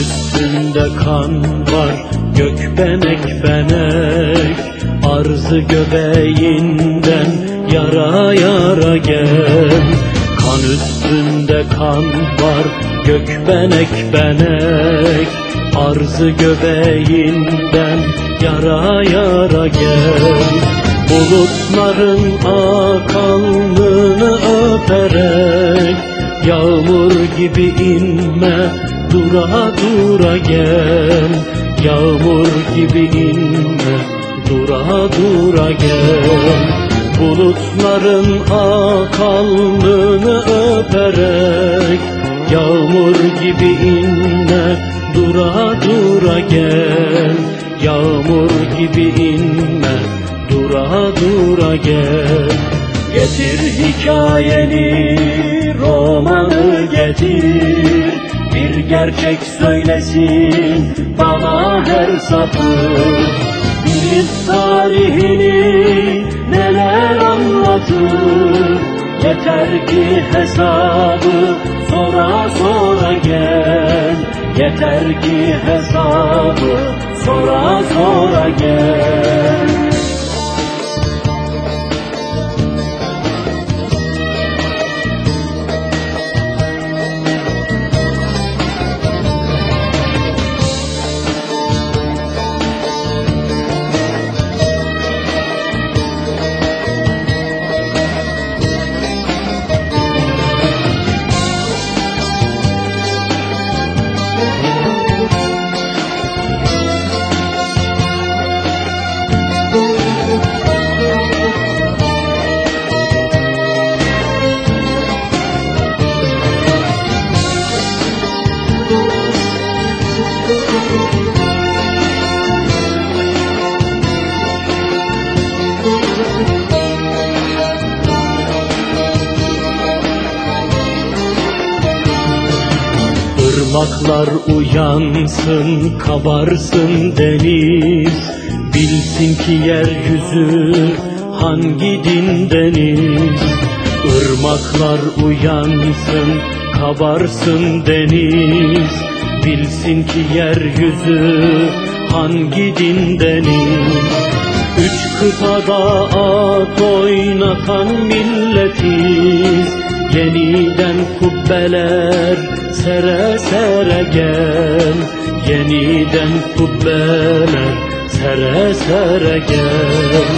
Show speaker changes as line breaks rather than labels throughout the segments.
Üstünde kan var gökbenek benek Arzı göbeğinden yara yara gel. Kan üstünde kan var gökbenek benek Arzı göbeğinden yara yara gel. Bulutların akanlığını öperek Yağmur gibi inme dura dura gel. Yağmur gibi inme dura dura gel. Bulutların akanlığını öperek Yağmur gibi inme dura dura gel Yağmur gibi inme. Dura dura gel. Getir hikayeni, romanı getir. Bir gerçek söylesin bana her satır Bilir tarihini neler anlatır? Yeter ki hesabı Yeter ki hesabı sonra sonra gel Irmaklar uyansın, kabarsın deniz. Bilsin ki yeryüzü hangi dindeniz. Irmaklar uyansın, kabarsın deniz Bilsin ki yeryüzü hangi dindeniz Üç kıtada at oynatan milletiz. Yeniden kubbeler sere sere gel. Yeniden kubbeler sere sere gel.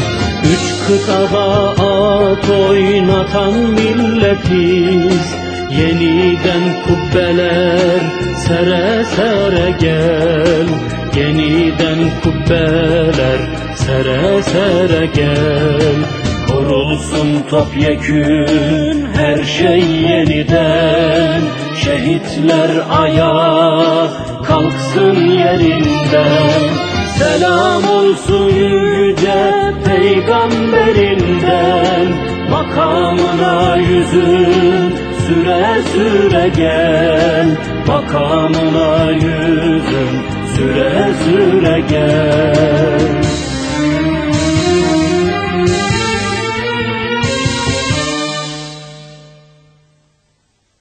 Üç kıtada at oynatan milletiz. Yeniden kubbeler sere kubbeler sere sere gel. Korulsun topyekün her şey yeniden. Şehitler ayağa kalksın yerinden. Selam olsun yüce peygamberinden. Makamına yüzün süre süre gel. Makamına yüzün süre süre gel